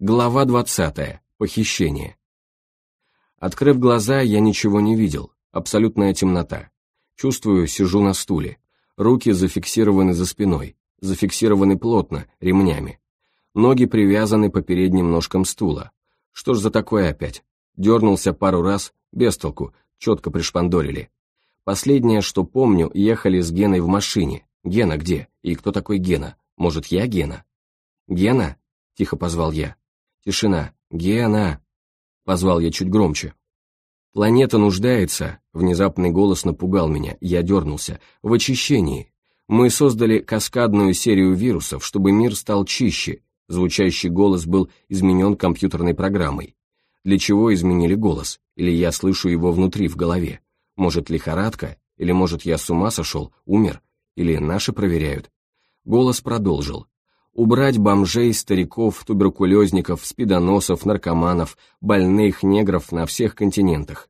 Глава 20. Похищение. Открыв глаза, я ничего не видел. Абсолютная темнота. Чувствую, сижу на стуле. Руки зафиксированы за спиной. Зафиксированы плотно, ремнями. Ноги привязаны по передним ножкам стула. Что ж за такое опять? Дернулся пару раз, без толку, четко пришпандорили. Последнее, что помню, ехали с Геной в машине. Гена где? И кто такой Гена? Может, я Гена? Гена? Тихо позвал я. Тишина. «Гена!» Позвал я чуть громче. «Планета нуждается», — внезапный голос напугал меня, я дернулся, — «в очищении. Мы создали каскадную серию вирусов, чтобы мир стал чище». Звучащий голос был изменен компьютерной программой. Для чего изменили голос? Или я слышу его внутри, в голове? Может, лихорадка? Или, может, я с ума сошел, умер? Или наши проверяют? Голос продолжил убрать бомжей, стариков, туберкулезников, спидоносов, наркоманов, больных, негров на всех континентах.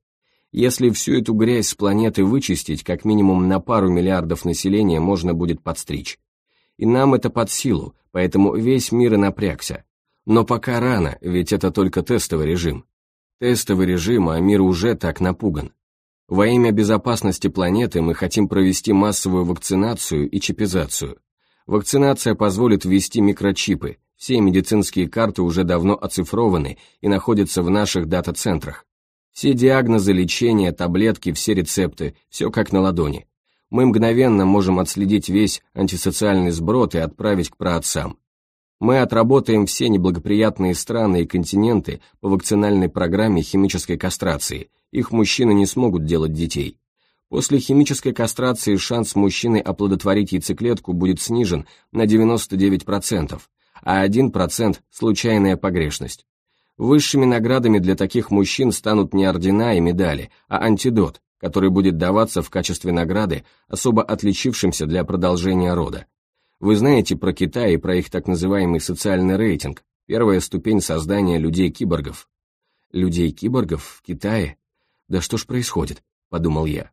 Если всю эту грязь с планеты вычистить, как минимум на пару миллиардов населения можно будет подстричь. И нам это под силу, поэтому весь мир и напрягся. Но пока рано, ведь это только тестовый режим. Тестовый режим, а мир уже так напуган. Во имя безопасности планеты мы хотим провести массовую вакцинацию и чипизацию. Вакцинация позволит ввести микрочипы, все медицинские карты уже давно оцифрованы и находятся в наших дата-центрах. Все диагнозы, лечения, таблетки, все рецепты, все как на ладони. Мы мгновенно можем отследить весь антисоциальный сброд и отправить к праотцам. Мы отработаем все неблагоприятные страны и континенты по вакцинальной программе химической кастрации, их мужчины не смогут делать детей. После химической кастрации шанс мужчины оплодотворить яйцеклетку будет снижен на 99%, а 1% – случайная погрешность. Высшими наградами для таких мужчин станут не ордена и медали, а антидот, который будет даваться в качестве награды особо отличившимся для продолжения рода. Вы знаете про Китай и про их так называемый социальный рейтинг, первая ступень создания людей-киборгов. Людей-киборгов в Китае? Да что ж происходит, подумал я.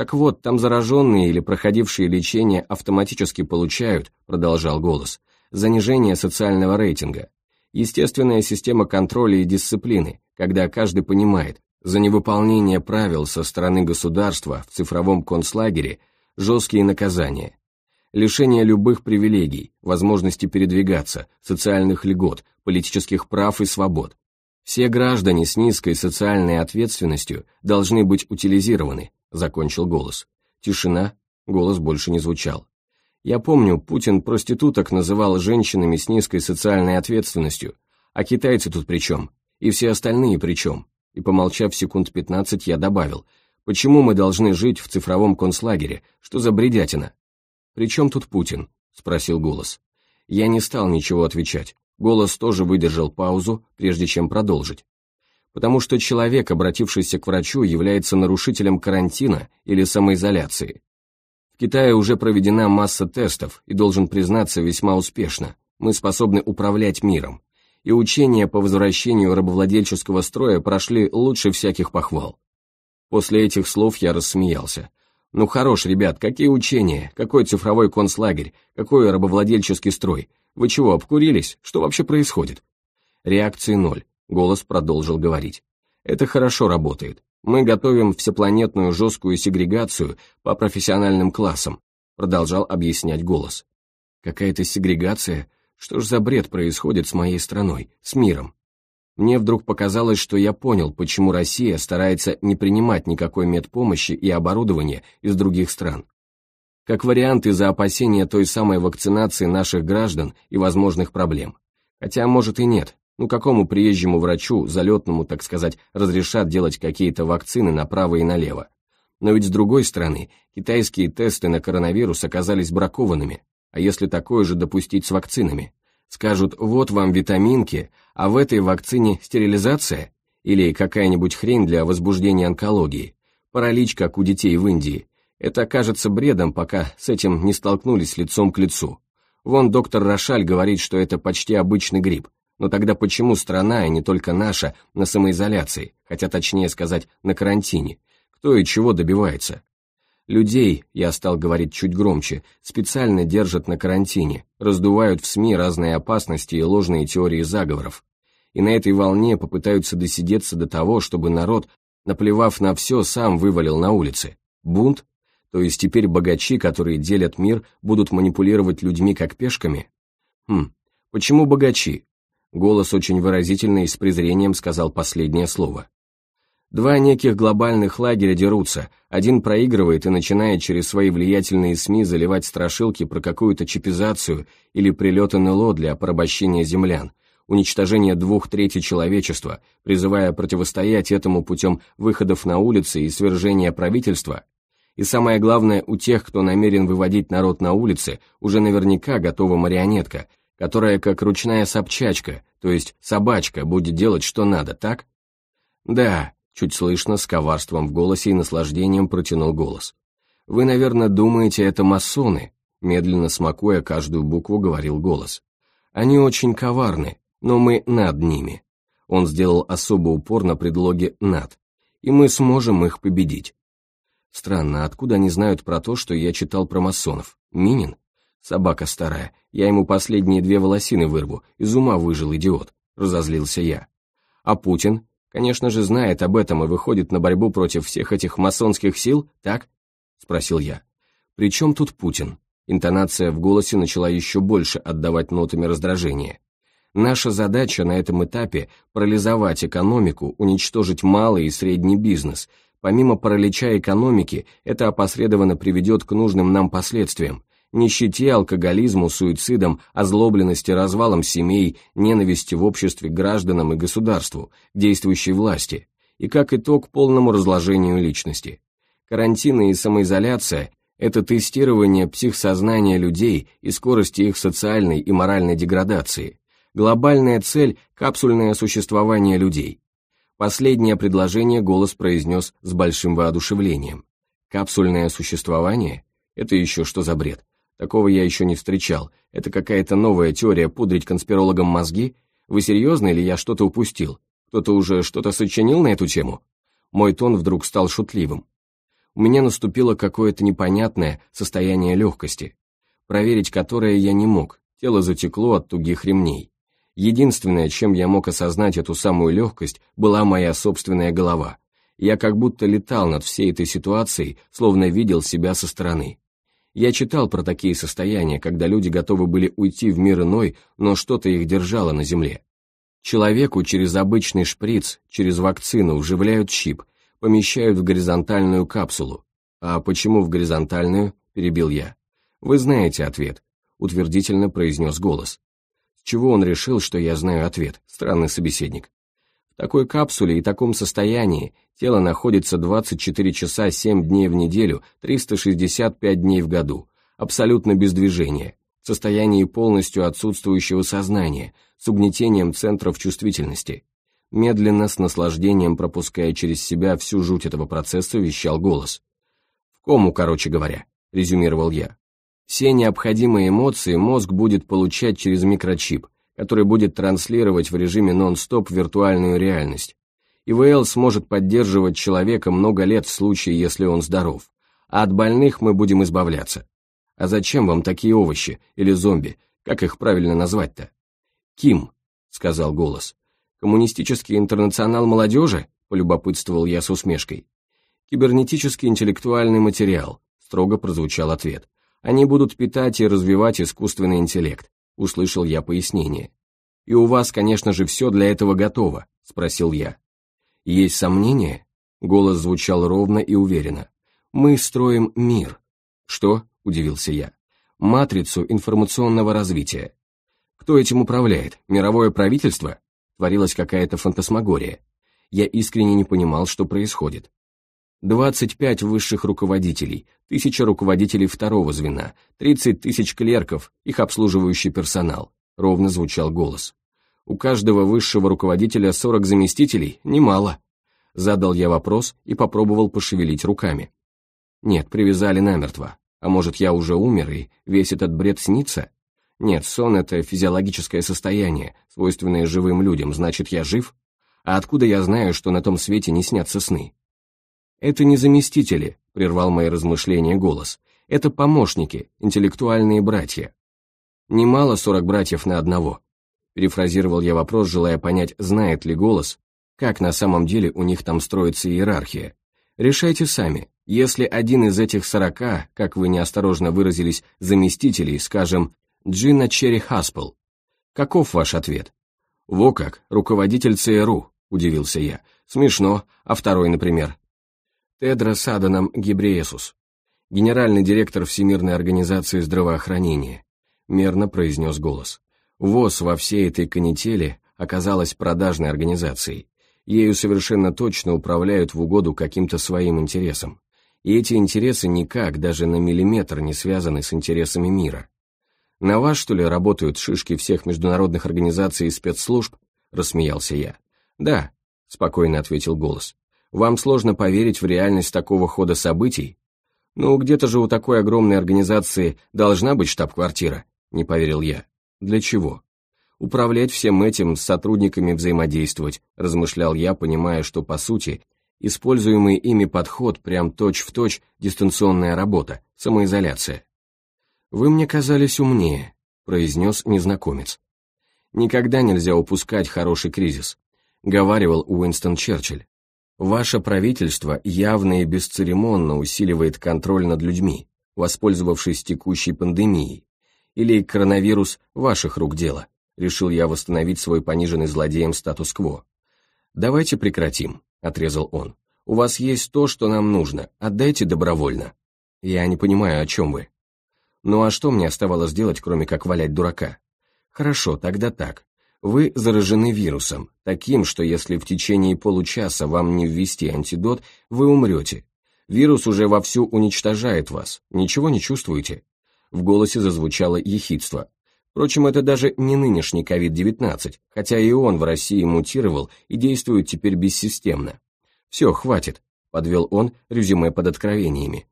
Так вот, там зараженные или проходившие лечение автоматически получают, продолжал голос, занижение социального рейтинга. Естественная система контроля и дисциплины, когда каждый понимает, за невыполнение правил со стороны государства в цифровом концлагере жесткие наказания. Лишение любых привилегий, возможности передвигаться, социальных льгот, политических прав и свобод. Все граждане с низкой социальной ответственностью должны быть утилизированы, закончил голос. Тишина, голос больше не звучал. Я помню, Путин проституток называл женщинами с низкой социальной ответственностью, а китайцы тут при чем? И все остальные при чем? И помолчав секунд пятнадцать, я добавил, почему мы должны жить в цифровом концлагере, что за бредятина? «При чем тут Путин?» – спросил голос. Я не стал ничего отвечать. Голос тоже выдержал паузу, прежде чем продолжить потому что человек, обратившийся к врачу, является нарушителем карантина или самоизоляции. В Китае уже проведена масса тестов и, должен признаться, весьма успешно. Мы способны управлять миром. И учения по возвращению рабовладельческого строя прошли лучше всяких похвал. После этих слов я рассмеялся. «Ну хорош, ребят, какие учения? Какой цифровой концлагерь? Какой рабовладельческий строй? Вы чего, обкурились? Что вообще происходит?» Реакции ноль. Голос продолжил говорить. Это хорошо работает. Мы готовим всепланетную жесткую сегрегацию по профессиональным классам, продолжал объяснять голос. Какая-то сегрегация? Что ж за бред происходит с моей страной, с миром? Мне вдруг показалось, что я понял, почему Россия старается не принимать никакой медпомощи и оборудования из других стран. Как вариант из-за опасения той самой вакцинации наших граждан и возможных проблем. Хотя, может и нет, ну какому приезжему врачу, залетному, так сказать, разрешат делать какие-то вакцины направо и налево? Но ведь с другой стороны, китайские тесты на коронавирус оказались бракованными, а если такое же допустить с вакцинами? Скажут, вот вам витаминки, а в этой вакцине стерилизация? Или какая-нибудь хрень для возбуждения онкологии? Паралич, как у детей в Индии. Это кажется бредом, пока с этим не столкнулись лицом к лицу. Вон доктор Рошаль говорит, что это почти обычный грипп, но тогда почему страна, и не только наша, на самоизоляции, хотя точнее сказать, на карантине? Кто и чего добивается? Людей, я стал говорить чуть громче, специально держат на карантине, раздувают в СМИ разные опасности и ложные теории заговоров. и на этой волне попытаются досидеться до того, чтобы народ, наплевав на все, сам вывалил на улицы. Бунт? То есть теперь богачи, которые делят мир, будут манипулировать людьми как пешками? Хм, почему богачи? Голос очень выразительный и с презрением сказал последнее слово. Два неких глобальных лагеря дерутся, один проигрывает и начинает через свои влиятельные СМИ заливать страшилки про какую-то чипизацию или прилет НЛО для порабощения землян, уничтожение двух третей человечества, призывая противостоять этому путем выходов на улицы и свержения правительства. И самое главное, у тех, кто намерен выводить народ на улицы, уже наверняка готова марионетка, которая как ручная собчачка, то есть собачка, будет делать что надо, так? Да, Чуть слышно, с коварством в голосе и наслаждением протянул голос. «Вы, наверное, думаете, это масоны?» Медленно смакуя каждую букву, говорил голос. «Они очень коварны, но мы над ними». Он сделал особый упор на предлоге «над», и мы сможем их победить. Странно, откуда они знают про то, что я читал про масонов? Минин? Собака старая, я ему последние две волосины вырву, из ума выжил идиот, разозлился я. А Путин? Конечно же, знает об этом и выходит на борьбу против всех этих масонских сил, так? Спросил я. При чем тут Путин? Интонация в голосе начала еще больше отдавать нотами раздражения. Наша задача на этом этапе – парализовать экономику, уничтожить малый и средний бизнес. Помимо паралича экономики, это опосредованно приведет к нужным нам последствиям, нищете, алкоголизму, суицидам, озлобленности, развалом семей, ненависти в обществе гражданам и государству, действующей власти, и как итог полному разложению личности. Карантины и самоизоляция – это тестирование психсознания людей и скорости их социальной и моральной деградации. Глобальная цель – капсульное существование людей. Последнее предложение голос произнес с большим воодушевлением. Капсульное существование? Это еще что за бред? Такого я еще не встречал. Это какая-то новая теория пудрить конспирологам мозги? Вы серьезно или я что-то упустил? Кто-то уже что-то сочинил на эту тему? Мой тон вдруг стал шутливым. У меня наступило какое-то непонятное состояние легкости, проверить которое я не мог, тело затекло от тугих ремней. Единственное, чем я мог осознать эту самую легкость, была моя собственная голова. Я как будто летал над всей этой ситуацией, словно видел себя со стороны. Я читал про такие состояния, когда люди готовы были уйти в мир иной, но что-то их держало на земле. Человеку через обычный шприц, через вакцину вживляют чип, помещают в горизонтальную капсулу. А почему в горизонтальную? Перебил я. Вы знаете ответ, утвердительно произнес голос. С чего он решил, что я знаю ответ? Странный собеседник такой капсуле и таком состоянии тело находится 24 часа 7 дней в неделю, 365 дней в году, абсолютно без движения, в состоянии полностью отсутствующего сознания, с угнетением центров чувствительности. Медленно, с наслаждением пропуская через себя всю жуть этого процесса, вещал голос. «В кому, короче говоря», — резюмировал я. «Все необходимые эмоции мозг будет получать через микрочип, который будет транслировать в режиме нон-стоп виртуальную реальность. ИВЛ сможет поддерживать человека много лет в случае, если он здоров, а от больных мы будем избавляться. А зачем вам такие овощи или зомби, как их правильно назвать-то? Ким, сказал голос. Коммунистический интернационал молодежи? Полюбопытствовал я с усмешкой. Кибернетический интеллектуальный материал, строго прозвучал ответ. Они будут питать и развивать искусственный интеллект услышал я пояснение. «И у вас, конечно же, все для этого готово», — спросил я. «Есть сомнения?» — голос звучал ровно и уверенно. «Мы строим мир». «Что?» — удивился я. «Матрицу информационного развития». «Кто этим управляет? Мировое правительство?» Творилась какая-то фантасмагория. Я искренне не понимал, что происходит. 25 высших руководителей, тысяча руководителей второго звена, 30 тысяч клерков, их обслуживающий персонал. Ровно звучал голос. У каждого высшего руководителя 40 заместителей, немало. Задал я вопрос и попробовал пошевелить руками. Нет, привязали намертво. А может, я уже умер и весь этот бред снится? Нет, сон — это физиологическое состояние, свойственное живым людям, значит, я жив? А откуда я знаю, что на том свете не снятся сны? «Это не заместители», — прервал мои размышления голос. «Это помощники, интеллектуальные братья». Немало сорок братьев на одного. Перефразировал я вопрос, желая понять, знает ли голос, как на самом деле у них там строится иерархия. Решайте сами. Если один из этих сорока, как вы неосторожно выразились, заместителей, скажем, Джина Черри Хаспел, каков ваш ответ? Во как, руководитель ЦРУ, удивился я. Смешно, а второй, например? Тедрос Аданом Гебреесус, генеральный директор Всемирной организации здравоохранения, мерно произнес голос. ВОЗ во всей этой канители оказалась продажной организацией. Ею совершенно точно управляют в угоду каким-то своим интересам. И эти интересы никак, даже на миллиметр, не связаны с интересами мира. На вас, что ли, работают шишки всех международных организаций и спецслужб? Рассмеялся я. Да, спокойно ответил голос. Вам сложно поверить в реальность такого хода событий? Ну, где-то же у такой огромной организации должна быть штаб-квартира, не поверил я. Для чего? Управлять всем этим, с сотрудниками взаимодействовать, размышлял я, понимая, что, по сути, используемый ими подход прям точь-в-точь дистанционная работа, самоизоляция. «Вы мне казались умнее», — произнес незнакомец. «Никогда нельзя упускать хороший кризис», — говаривал Уинстон Черчилль. «Ваше правительство явно и бесцеремонно усиливает контроль над людьми, воспользовавшись текущей пандемией, или коронавирус ваших рук дело, решил я восстановить свой пониженный злодеем статус-кво. «Давайте прекратим», — отрезал он. «У вас есть то, что нам нужно, отдайте добровольно». «Я не понимаю, о чем вы». «Ну а что мне оставалось делать, кроме как валять дурака?» «Хорошо, тогда так. Вы заражены вирусом, таким, что если в течение получаса вам не ввести антидот, вы умрете. Вирус уже вовсю уничтожает вас, ничего не чувствуете?» В голосе зазвучало ехидство. Впрочем, это даже не нынешний COVID-19, хотя и он в России мутировал и действует теперь бессистемно. «Все, хватит», — подвел он резюме под откровениями.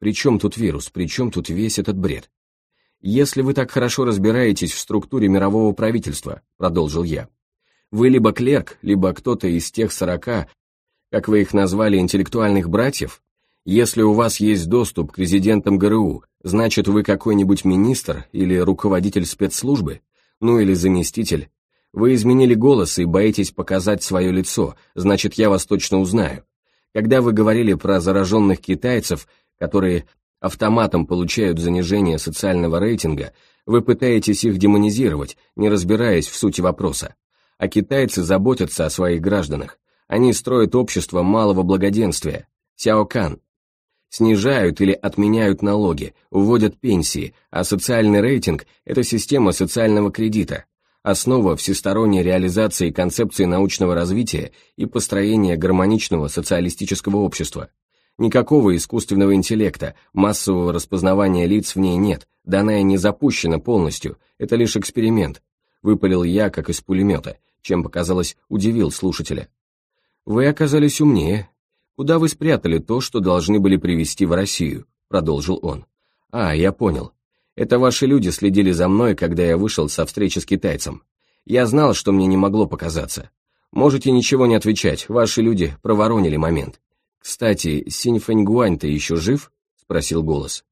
«При чем тут вирус, при чем тут весь этот бред?» «Если вы так хорошо разбираетесь в структуре мирового правительства», — продолжил я, «вы либо клерк, либо кто-то из тех сорока, как вы их назвали, интеллектуальных братьев, если у вас есть доступ к резидентам ГРУ, значит вы какой-нибудь министр или руководитель спецслужбы, ну или заместитель. Вы изменили голос и боитесь показать свое лицо, значит я вас точно узнаю. Когда вы говорили про зараженных китайцев, которые автоматом получают занижение социального рейтинга, вы пытаетесь их демонизировать, не разбираясь в сути вопроса. А китайцы заботятся о своих гражданах. Они строят общество малого благоденствия. Сяо Кан, снижают или отменяют налоги, вводят пенсии, а социальный рейтинг – это система социального кредита, основа всесторонней реализации концепции научного развития и построения гармоничного социалистического общества. Никакого искусственного интеллекта, массового распознавания лиц в ней нет, данная не запущена полностью, это лишь эксперимент. Выпалил я, как из пулемета, чем, показалось, удивил слушателя. Вы оказались умнее, «Куда вы спрятали то, что должны были привезти в Россию?» — продолжил он. «А, я понял. Это ваши люди следили за мной, когда я вышел со встречи с китайцем. Я знал, что мне не могло показаться. Можете ничего не отвечать, ваши люди проворонили момент. Кстати, Синь Фэньгуань-то еще жив?» — спросил голос.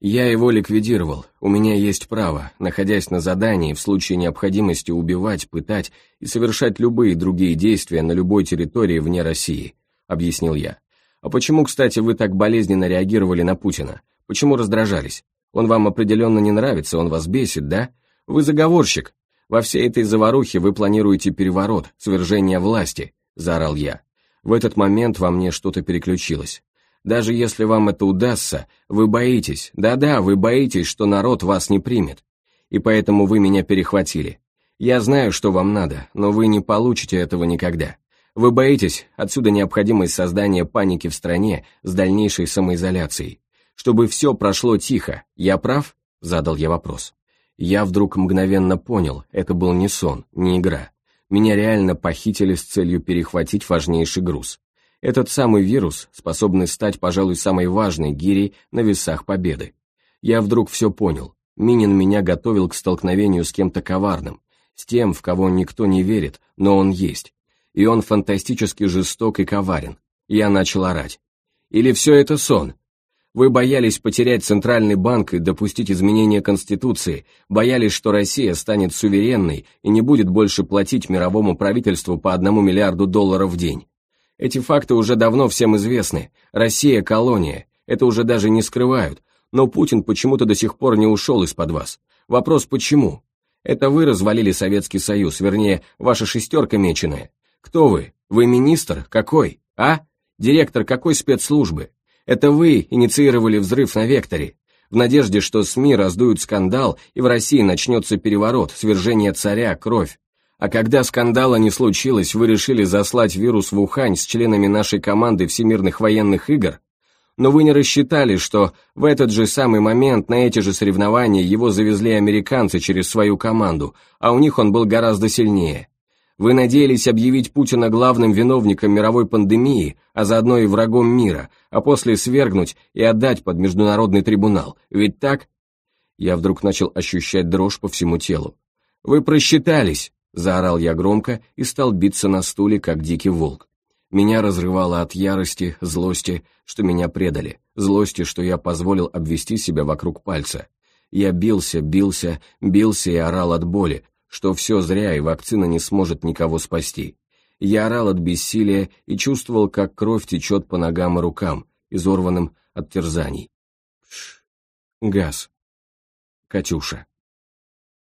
«Я его ликвидировал. У меня есть право, находясь на задании, в случае необходимости убивать, пытать и совершать любые другие действия на любой территории вне России», — объяснил я. «А почему, кстати, вы так болезненно реагировали на Путина? Почему раздражались? Он вам определенно не нравится, он вас бесит, да? Вы заговорщик. Во всей этой заварухе вы планируете переворот, свержение власти», — заорал я. В этот момент во мне что-то переключилось. Даже если вам это удастся, вы боитесь, да-да, вы боитесь, что народ вас не примет. И поэтому вы меня перехватили. Я знаю, что вам надо, но вы не получите этого никогда. Вы боитесь, отсюда необходимость создания паники в стране с дальнейшей самоизоляцией. Чтобы все прошло тихо, я прав? Задал я вопрос. Я вдруг мгновенно понял, это был не сон, не игра. Меня реально похитили с целью перехватить важнейший груз. Этот самый вирус, способный стать, пожалуй, самой важной гирей на весах победы. Я вдруг все понял. Минин меня готовил к столкновению с кем-то коварным, с тем, в кого никто не верит, но он есть, и он фантастически жесток и коварен. Я начал орать. Или все это сон? Вы боялись потерять Центральный банк и допустить изменения Конституции, боялись, что Россия станет суверенной и не будет больше платить мировому правительству по одному миллиарду долларов в день. Эти факты уже давно всем известны. Россия – колония. Это уже даже не скрывают. Но Путин почему-то до сих пор не ушел из-под вас. Вопрос почему? Это вы развалили Советский Союз, вернее, ваша шестерка меченая. Кто вы? Вы министр? Какой? А? Директор какой спецслужбы? Это вы инициировали взрыв на Векторе, в надежде, что СМИ раздуют скандал и в России начнется переворот, свержение царя, кровь. А когда скандала не случилось, вы решили заслать вирус в Ухань с членами нашей команды Всемирных военных игр? Но вы не рассчитали, что в этот же самый момент на эти же соревнования его завезли американцы через свою команду, а у них он был гораздо сильнее. Вы надеялись объявить Путина главным виновником мировой пандемии, а заодно и врагом мира, а после свергнуть и отдать под международный трибунал. Ведь так? Я вдруг начал ощущать дрожь по всему телу. «Вы просчитались!» – заорал я громко и стал биться на стуле, как дикий волк. Меня разрывало от ярости, злости, что меня предали, злости, что я позволил обвести себя вокруг пальца. Я бился, бился, бился и орал от боли, что все зря и вакцина не сможет никого спасти. Я орал от бессилия и чувствовал, как кровь течет по ногам и рукам, изорванным от терзаний. Газ. Катюша.